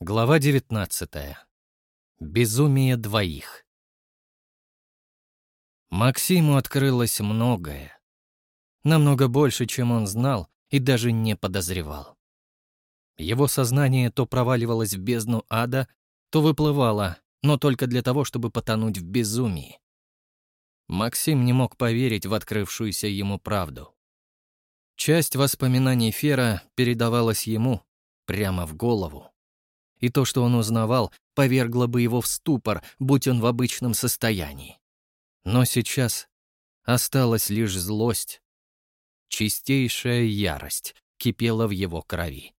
Глава 19. Безумие двоих. Максиму открылось многое. Намного больше, чем он знал и даже не подозревал. Его сознание то проваливалось в бездну ада, то выплывало, но только для того, чтобы потонуть в безумии. Максим не мог поверить в открывшуюся ему правду. Часть воспоминаний Фера передавалась ему прямо в голову и то, что он узнавал, повергло бы его в ступор, будь он в обычном состоянии. Но сейчас осталась лишь злость. Чистейшая ярость кипела в его крови.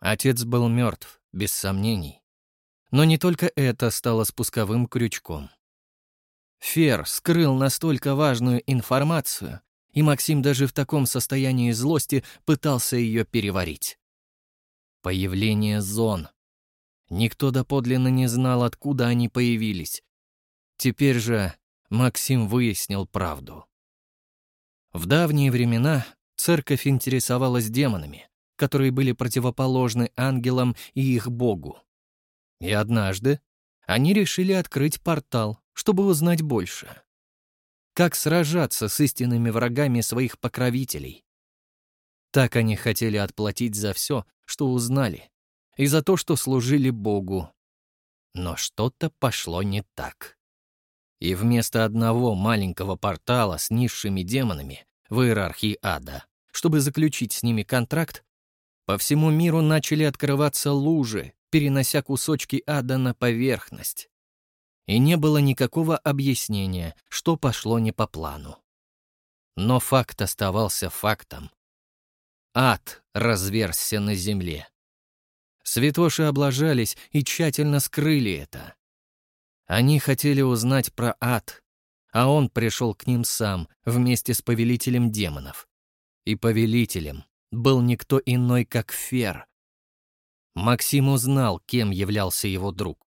Отец был мертв, без сомнений. Но не только это стало спусковым крючком. Фер скрыл настолько важную информацию, и Максим даже в таком состоянии злости пытался ее переварить. Появление зон. Никто доподлинно не знал, откуда они появились. Теперь же Максим выяснил правду. В давние времена церковь интересовалась демонами, которые были противоположны ангелам и их богу. И однажды они решили открыть портал, чтобы узнать больше. Как сражаться с истинными врагами своих покровителей. Так они хотели отплатить за все, что узнали, и за то, что служили Богу. Но что-то пошло не так. И вместо одного маленького портала с низшими демонами в иерархии ада, чтобы заключить с ними контракт, по всему миру начали открываться лужи, перенося кусочки ада на поверхность. И не было никакого объяснения, что пошло не по плану. Но факт оставался фактом. Ад разверзся на земле. Святоши облажались и тщательно скрыли это. Они хотели узнать про ад, а он пришел к ним сам вместе с повелителем демонов. И повелителем был никто иной, как Фер. Максим узнал, кем являлся его друг.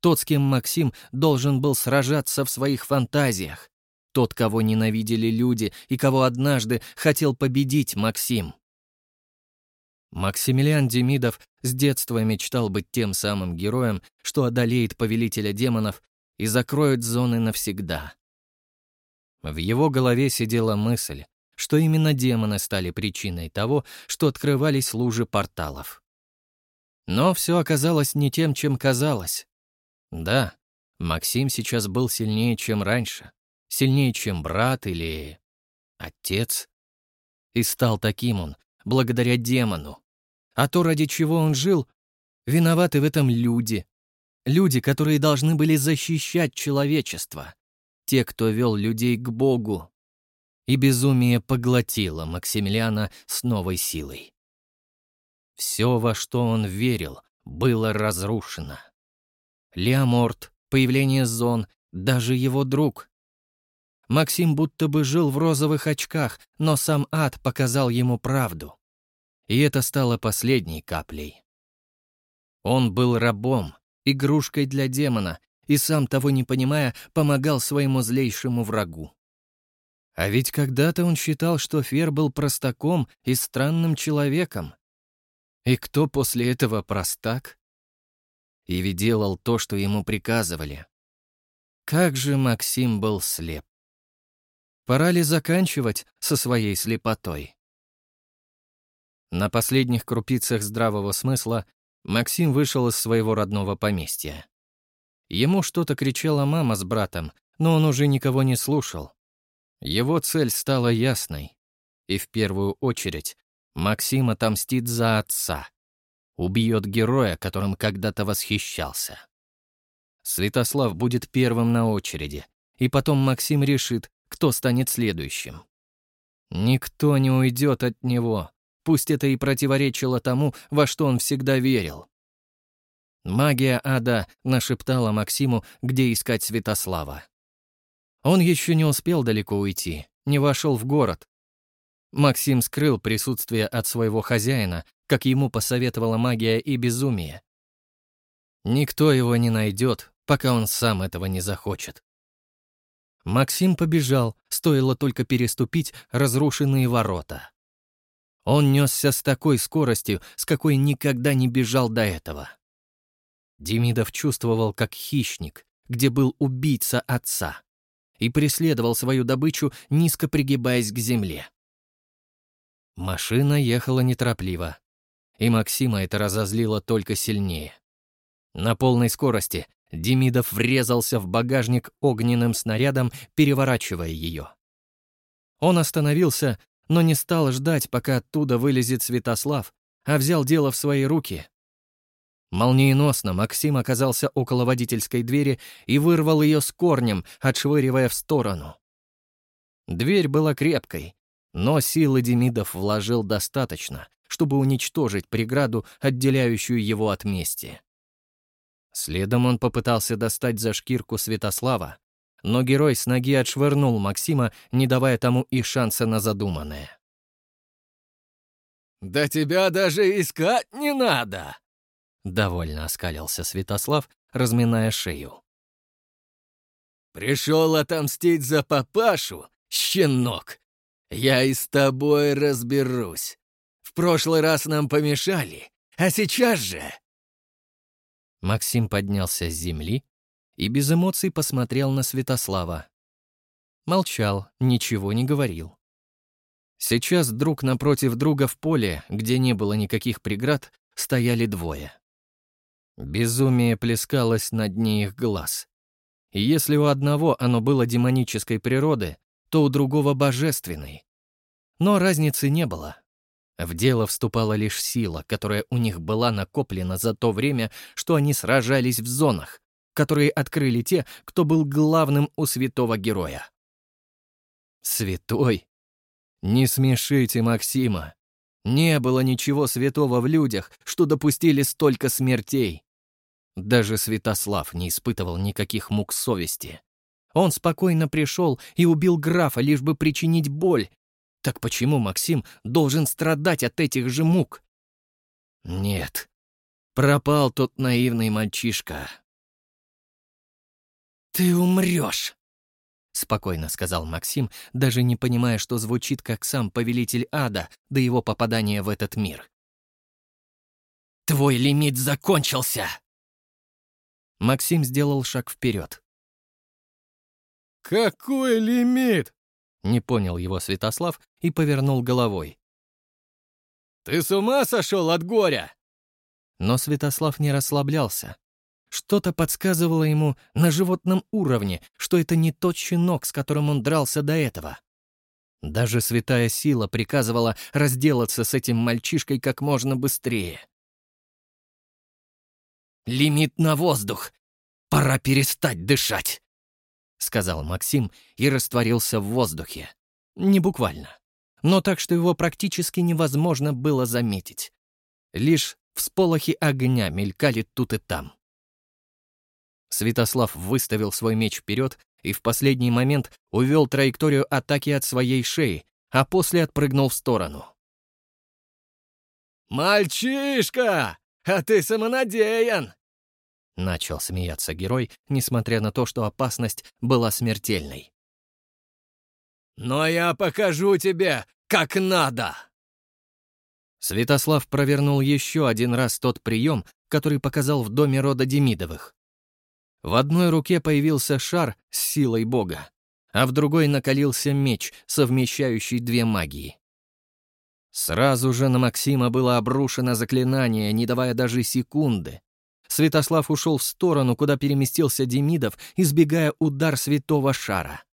Тот, с кем Максим должен был сражаться в своих фантазиях. Тот, кого ненавидели люди и кого однажды хотел победить Максим. Максимилиан Демидов с детства мечтал быть тем самым героем, что одолеет повелителя демонов и закроет зоны навсегда. В его голове сидела мысль, что именно демоны стали причиной того, что открывались лужи порталов. Но все оказалось не тем, чем казалось. Да, Максим сейчас был сильнее, чем раньше, сильнее, чем брат или отец. И стал таким он, благодаря демону. А то, ради чего он жил, виноваты в этом люди. Люди, которые должны были защищать человечество. Те, кто вел людей к Богу. И безумие поглотило Максимилиана с новой силой. Все, во что он верил, было разрушено. Леоморт, появление зон, даже его друг. Максим будто бы жил в розовых очках, но сам ад показал ему правду и это стало последней каплей. Он был рабом, игрушкой для демона, и сам того не понимая, помогал своему злейшему врагу. А ведь когда-то он считал, что Фер был простаком и странным человеком. И кто после этого простак? И ведь делал то, что ему приказывали. Как же Максим был слеп. Пора ли заканчивать со своей слепотой? На последних крупицах здравого смысла Максим вышел из своего родного поместья. Ему что-то кричала мама с братом, но он уже никого не слушал. Его цель стала ясной. И в первую очередь Максим отомстит за отца. Убьет героя, которым когда-то восхищался. Святослав будет первым на очереди, и потом Максим решит, кто станет следующим. Никто не уйдет от него, пусть это и противоречило тому, во что он всегда верил. Магия ада нашептала Максиму, где искать Святослава. Он еще не успел далеко уйти, не вошел в город. Максим скрыл присутствие от своего хозяина, как ему посоветовала магия и безумие. Никто его не найдет, пока он сам этого не захочет. Максим побежал, стоило только переступить разрушенные ворота. Он несся с такой скоростью, с какой никогда не бежал до этого. Демидов чувствовал, как хищник, где был убийца отца, и преследовал свою добычу, низко пригибаясь к земле. Машина ехала неторопливо, и Максима это разозлило только сильнее. На полной скорости Демидов врезался в багажник огненным снарядом, переворачивая ее. Он остановился, но не стал ждать, пока оттуда вылезет Святослав, а взял дело в свои руки. Молниеносно Максим оказался около водительской двери и вырвал ее с корнем, отшвыривая в сторону. Дверь была крепкой, но силы Демидов вложил достаточно, чтобы уничтожить преграду, отделяющую его от мести. Следом он попытался достать за шкирку Святослава, но герой с ноги отшвырнул Максима, не давая тому и шанса на задуманное. «Да тебя даже искать не надо!» Довольно оскалился Святослав, разминая шею. «Пришел отомстить за папашу, щенок! Я и с тобой разберусь. В прошлый раз нам помешали, а сейчас же...» Максим поднялся с земли и без эмоций посмотрел на Святослава. Молчал, ничего не говорил. Сейчас друг напротив друга в поле, где не было никаких преград, стояли двое. Безумие плескалось на дне их глаз. И если у одного оно было демонической природы, то у другого — божественной. Но разницы не было. В дело вступала лишь сила, которая у них была накоплена за то время, что они сражались в зонах, которые открыли те, кто был главным у святого героя. Святой? Не смешите Максима. Не было ничего святого в людях, что допустили столько смертей. Даже Святослав не испытывал никаких мук совести. Он спокойно пришел и убил графа, лишь бы причинить боль, так почему Максим должен страдать от этих же мук? Нет, пропал тот наивный мальчишка. «Ты умрешь!» — спокойно сказал Максим, даже не понимая, что звучит как сам повелитель ада до его попадания в этот мир. «Твой лимит закончился!» Максим сделал шаг вперед. «Какой лимит?» Не понял его Святослав и повернул головой. «Ты с ума сошел от горя?» Но Святослав не расслаблялся. Что-то подсказывало ему на животном уровне, что это не тот щенок, с которым он дрался до этого. Даже святая сила приказывала разделаться с этим мальчишкой как можно быстрее. «Лимит на воздух! Пора перестать дышать!» — сказал Максим и растворился в воздухе. Не буквально, но так, что его практически невозможно было заметить. Лишь всполохи огня мелькали тут и там. Святослав выставил свой меч вперед и в последний момент увел траекторию атаки от своей шеи, а после отпрыгнул в сторону. «Мальчишка, а ты самонадеян!» Начал смеяться герой, несмотря на то, что опасность была смертельной. «Но я покажу тебе, как надо!» Святослав провернул еще один раз тот прием, который показал в доме рода Демидовых. В одной руке появился шар с силой бога, а в другой накалился меч, совмещающий две магии. Сразу же на Максима было обрушено заклинание, не давая даже секунды, Святослав ушел в сторону, куда переместился Демидов, избегая удар святого шара.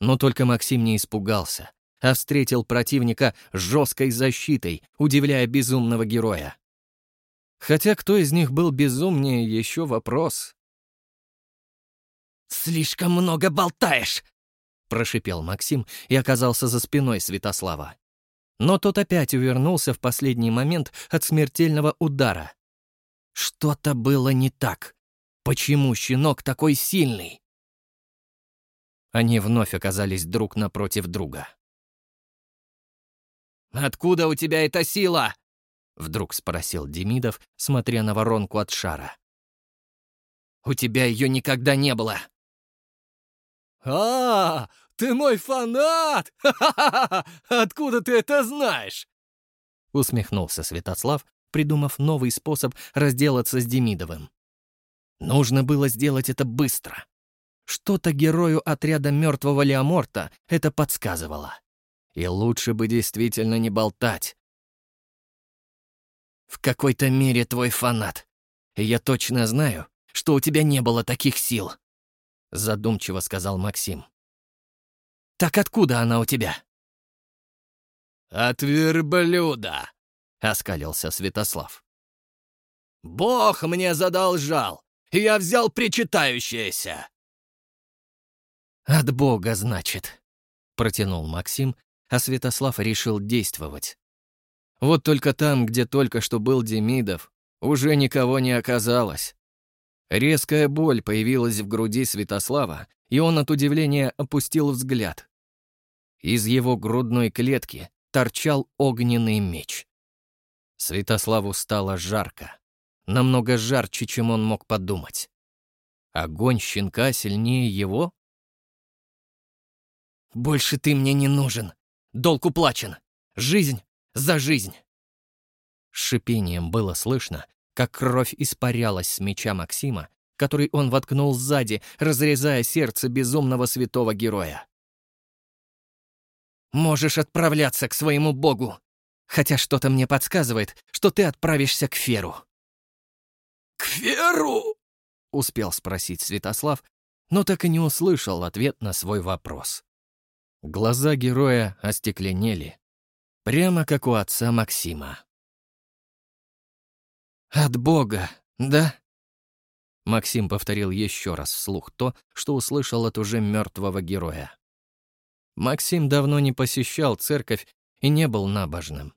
Но только Максим не испугался, а встретил противника жесткой защитой, удивляя безумного героя. Хотя кто из них был безумнее, еще вопрос. «Слишком много болтаешь!» — прошипел Максим и оказался за спиной Святослава. Но тот опять увернулся в последний момент от смертельного удара. Что-то было не так. Почему щенок такой сильный? Они вновь оказались друг напротив друга. «Откуда у тебя эта сила?» — вдруг спросил Демидов, смотря на воронку от шара. «У тебя ее никогда не было!» «А, ты мой фанат! Ха-ха-ха! Откуда ты это знаешь?» усмехнулся Святослав, придумав новый способ разделаться с Демидовым. Нужно было сделать это быстро. Что-то герою отряда мертвого Леоморта это подсказывало. И лучше бы действительно не болтать. В какой-то мере твой фанат. Я точно знаю, что у тебя не было таких сил, задумчиво сказал Максим. Так откуда она у тебя? От верблюда, оскалился Святослав. Бог мне задолжал, и я взял причитающееся. От Бога, значит, протянул Максим, а Святослав решил действовать. Вот только там, где только что был Демидов, уже никого не оказалось. Резкая боль появилась в груди Святослава, и он от удивления опустил взгляд. Из его грудной клетки торчал огненный меч. Святославу стало жарко. Намного жарче, чем он мог подумать. Огонь щенка сильнее его? «Больше ты мне не нужен. Долг уплачен. Жизнь за жизнь!» Шипением было слышно, как кровь испарялась с меча Максима, который он воткнул сзади, разрезая сердце безумного святого героя. «Можешь отправляться к своему богу, хотя что-то мне подсказывает, что ты отправишься к Феру». «К Феру?» — успел спросить Святослав, но так и не услышал ответ на свой вопрос. Глаза героя остекленели, прямо как у отца Максима. «От Бога, да?» Максим повторил еще раз вслух то, что услышал от уже мертвого героя. Максим давно не посещал церковь и не был набожным.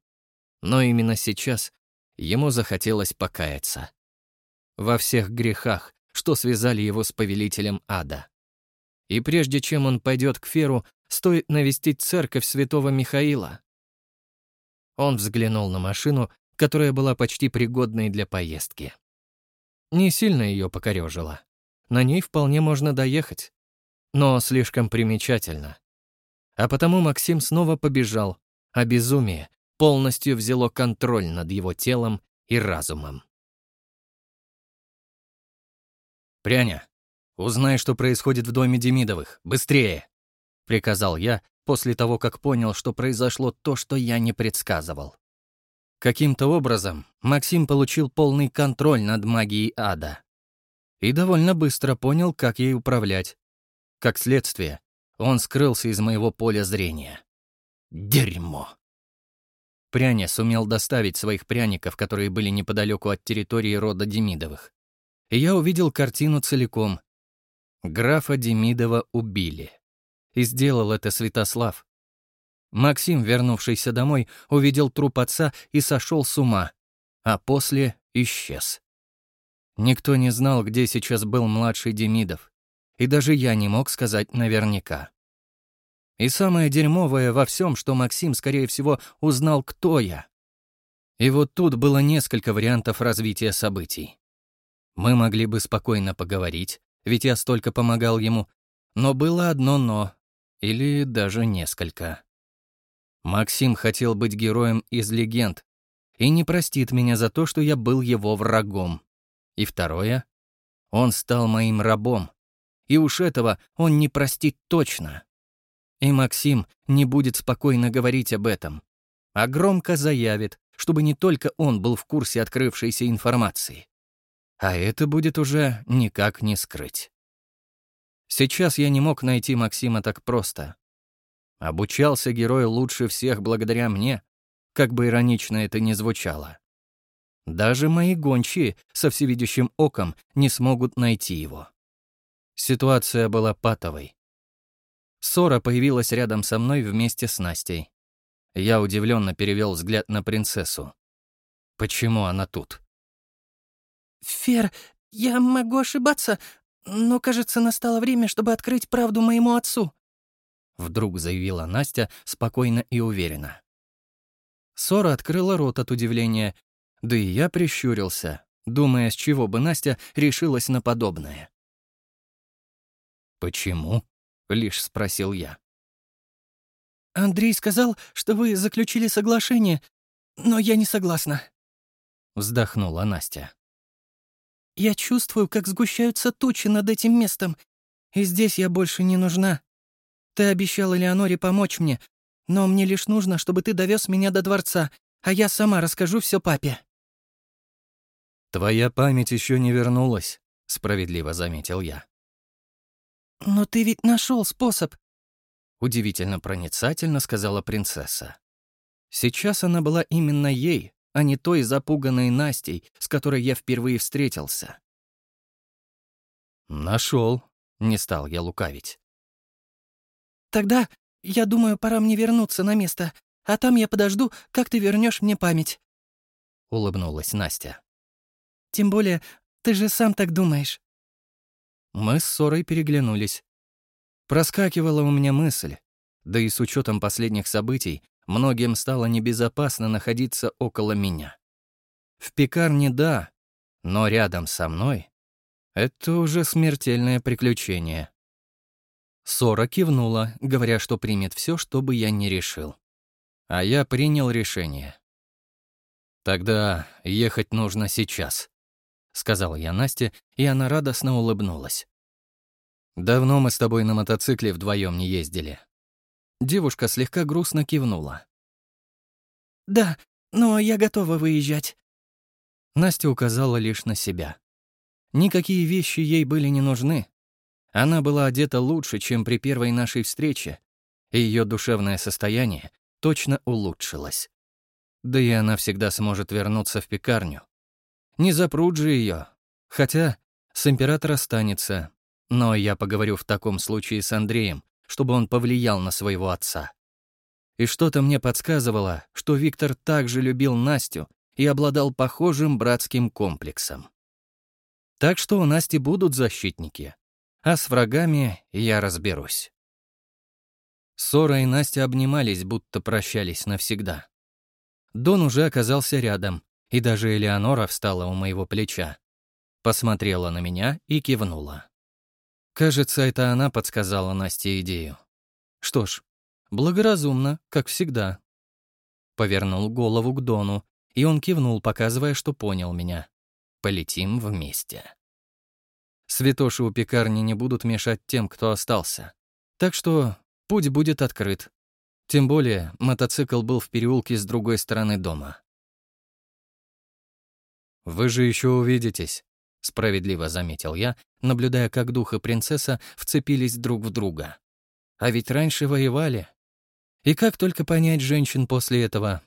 Но именно сейчас ему захотелось покаяться. Во всех грехах, что связали его с повелителем ада. И прежде чем он пойдет к Феру, стоит навестить церковь святого Михаила. Он взглянул на машину, которая была почти пригодной для поездки. Не сильно ее покорежило. На ней вполне можно доехать. Но слишком примечательно. А потому Максим снова побежал, а безумие полностью взяло контроль над его телом и разумом. «Пряня, узнай, что происходит в доме Демидовых. Быстрее!» — приказал я, после того, как понял, что произошло то, что я не предсказывал. Каким-то образом Максим получил полный контроль над магией ада. И довольно быстро понял, как ей управлять. Как следствие, он скрылся из моего поля зрения. Дерьмо. Пряня сумел доставить своих пряников, которые были неподалеку от территории рода Демидовых. И я увидел картину целиком. Графа Демидова убили. И сделал это Святослав. Максим, вернувшийся домой, увидел труп отца и сошел с ума, а после исчез. Никто не знал, где сейчас был младший Демидов, и даже я не мог сказать наверняка. И самое дерьмовое во всем, что Максим, скорее всего, узнал, кто я. И вот тут было несколько вариантов развития событий. Мы могли бы спокойно поговорить, ведь я столько помогал ему, но было одно «но», или даже несколько. Максим хотел быть героем из легенд и не простит меня за то, что я был его врагом. И второе, он стал моим рабом, и уж этого он не простит точно. И Максим не будет спокойно говорить об этом, а громко заявит, чтобы не только он был в курсе открывшейся информации. А это будет уже никак не скрыть. Сейчас я не мог найти Максима так просто. Обучался герой лучше всех благодаря мне, как бы иронично это ни звучало. Даже мои гончие со всевидящим оком не смогут найти его. Ситуация была патовой. Сора появилась рядом со мной вместе с Настей. Я удивленно перевел взгляд на принцессу. Почему она тут? «Фер, я могу ошибаться, но, кажется, настало время, чтобы открыть правду моему отцу», Вдруг заявила Настя спокойно и уверенно. Сора открыла рот от удивления, да и я прищурился, думая, с чего бы Настя решилась на подобное. «Почему?» — лишь спросил я. «Андрей сказал, что вы заключили соглашение, но я не согласна», — вздохнула Настя. «Я чувствую, как сгущаются тучи над этим местом, и здесь я больше не нужна. Ты обещал Элеоноре помочь мне, но мне лишь нужно, чтобы ты довез меня до дворца, а я сама расскажу все папе». «Твоя память еще не вернулась», — справедливо заметил я. «Но ты ведь нашел способ», — удивительно проницательно сказала принцесса. Сейчас она была именно ей, а не той запуганной Настей, с которой я впервые встретился. Нашел, не стал я лукавить. «Тогда, я думаю, пора мне вернуться на место, а там я подожду, как ты вернешь мне память», — улыбнулась Настя. «Тем более, ты же сам так думаешь». Мы с Сорой переглянулись. Проскакивала у меня мысль, да и с учетом последних событий многим стало небезопасно находиться около меня. В пекарне — да, но рядом со мной — это уже смертельное приключение. Сора кивнула, говоря, что примет все, что бы я не решил. А я принял решение. «Тогда ехать нужно сейчас», — сказал я Насте, и она радостно улыбнулась. «Давно мы с тобой на мотоцикле вдвоем не ездили». Девушка слегка грустно кивнула. «Да, но я готова выезжать». Настя указала лишь на себя. Никакие вещи ей были не нужны. Она была одета лучше, чем при первой нашей встрече, и ее душевное состояние точно улучшилось. Да и она всегда сможет вернуться в пекарню. Не запрут же ее. Хотя с императора останется, но я поговорю в таком случае с Андреем, чтобы он повлиял на своего отца. И что-то мне подсказывало, что Виктор также любил Настю и обладал похожим братским комплексом. Так что у Насти будут защитники, а с врагами я разберусь. Сора и Настя обнимались, будто прощались навсегда. Дон уже оказался рядом, и даже Элеонора встала у моего плеча. Посмотрела на меня и кивнула. Кажется, это она подсказала Насте идею. Что ж, благоразумно, как всегда. Повернул голову к Дону, и он кивнул, показывая, что понял меня. Полетим вместе. Святоши у пекарни не будут мешать тем, кто остался. Так что путь будет открыт. Тем более мотоцикл был в переулке с другой стороны дома. «Вы же еще увидитесь», — справедливо заметил я, наблюдая, как дух и принцесса вцепились друг в друга. А ведь раньше воевали. И как только понять женщин после этого?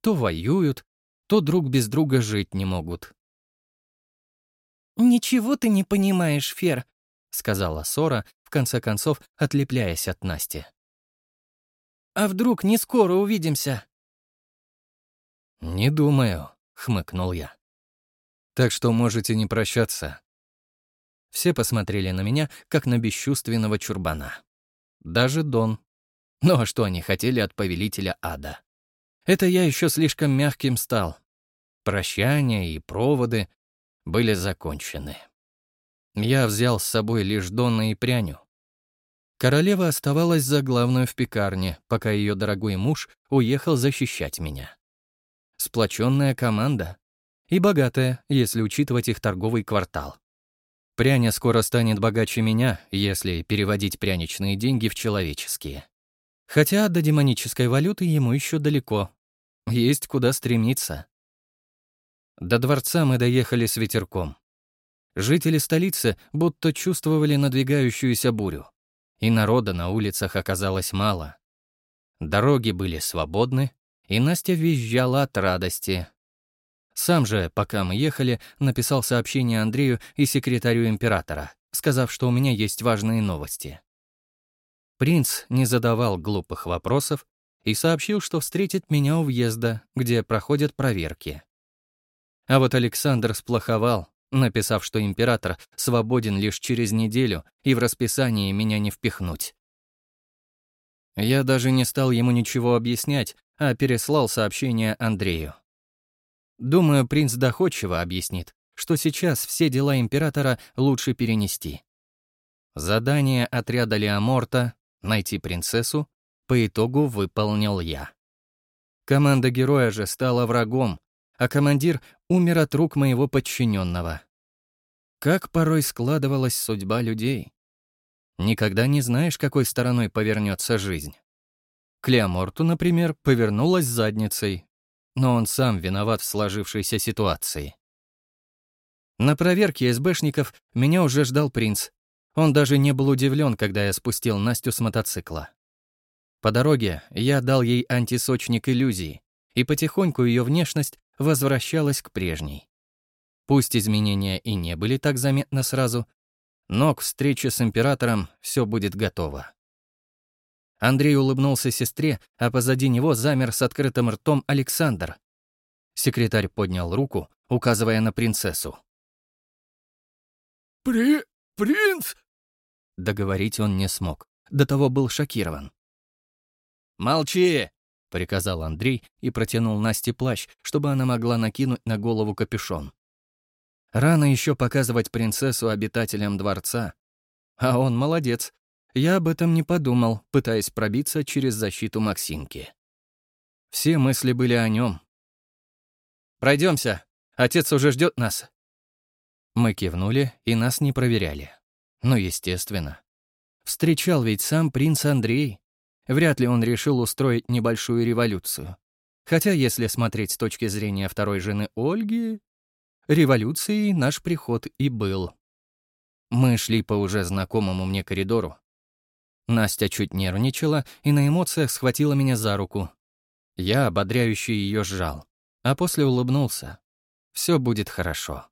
То воюют, то друг без друга жить не могут. «Ничего ты не понимаешь, Фер», — сказала Сора, в конце концов отлепляясь от Насти. «А вдруг не скоро увидимся?» «Не думаю», — хмыкнул я. «Так что можете не прощаться». Все посмотрели на меня, как на бесчувственного чурбана. Даже Дон. Ну а что они хотели от повелителя ада? Это я еще слишком мягким стал. Прощания и проводы были закончены. Я взял с собой лишь Донна и Пряню. Королева оставалась за главную в пекарне, пока ее дорогой муж уехал защищать меня. Сплоченная команда. И богатая, если учитывать их торговый квартал. Пряня скоро станет богаче меня, если переводить пряничные деньги в человеческие. Хотя до демонической валюты ему еще далеко. Есть куда стремиться. До дворца мы доехали с ветерком. Жители столицы будто чувствовали надвигающуюся бурю, и народа на улицах оказалось мало. Дороги были свободны, и Настя визжала от радости. Сам же, пока мы ехали, написал сообщение Андрею и секретарю императора, сказав, что у меня есть важные новости. Принц не задавал глупых вопросов и сообщил, что встретит меня у въезда, где проходят проверки. А вот Александр сплоховал, написав, что император свободен лишь через неделю и в расписании меня не впихнуть. Я даже не стал ему ничего объяснять, а переслал сообщение Андрею. Думаю, принц доходчиво объяснит, что сейчас все дела императора лучше перенести. Задание отряда Леоморта — найти принцессу — по итогу выполнил я. Команда героя же стала врагом, а командир умер от рук моего подчиненного. Как порой складывалась судьба людей. Никогда не знаешь, какой стороной повернется жизнь. Клеоморту, например, повернулась задницей, но он сам виноват в сложившейся ситуации. На проверке СБшников меня уже ждал принц. Он даже не был удивлен, когда я спустил Настю с мотоцикла. По дороге я дал ей антисочник иллюзии, и потихоньку ее внешность возвращалась к прежней. Пусть изменения и не были так заметны сразу, но к встрече с императором все будет готово. Андрей улыбнулся сестре, а позади него замер с открытым ртом Александр. Секретарь поднял руку, указывая на принцессу. «При... принц?» Договорить он не смог. До того был шокирован. «Молчи!» — приказал Андрей и протянул Насте плащ, чтобы она могла накинуть на голову капюшон. Рано еще показывать принцессу обитателям дворца. А он молодец. Я об этом не подумал, пытаясь пробиться через защиту Максимки. Все мысли были о нем. Пройдемся. Отец уже ждет нас. Мы кивнули, и нас не проверяли. Ну, естественно. Встречал ведь сам принц Андрей. Вряд ли он решил устроить небольшую революцию. Хотя, если смотреть с точки зрения второй жены Ольги, революцией наш приход и был. Мы шли по уже знакомому мне коридору. Настя чуть нервничала и на эмоциях схватила меня за руку. Я ободряюще ее сжал, а после улыбнулся. Все будет хорошо.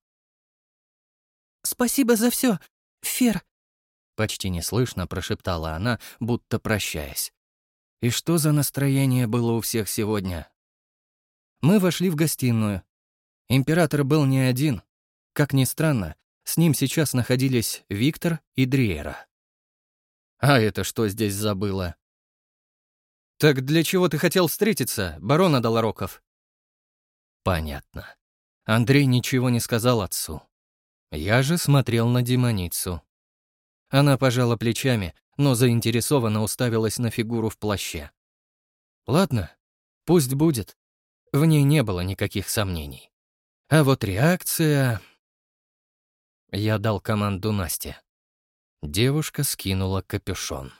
«Спасибо за все, Фер», — почти неслышно прошептала она, будто прощаясь. И что за настроение было у всех сегодня? Мы вошли в гостиную. Император был не один. Как ни странно, с ним сейчас находились Виктор и Дриера. А это что здесь забыла? «Так для чего ты хотел встретиться, барон Адалароков?» Понятно. Андрей ничего не сказал отцу. Я же смотрел на демоницу. Она пожала плечами, но заинтересованно уставилась на фигуру в плаще. Ладно, пусть будет. В ней не было никаких сомнений. А вот реакция... Я дал команду Насте. Девушка скинула капюшон.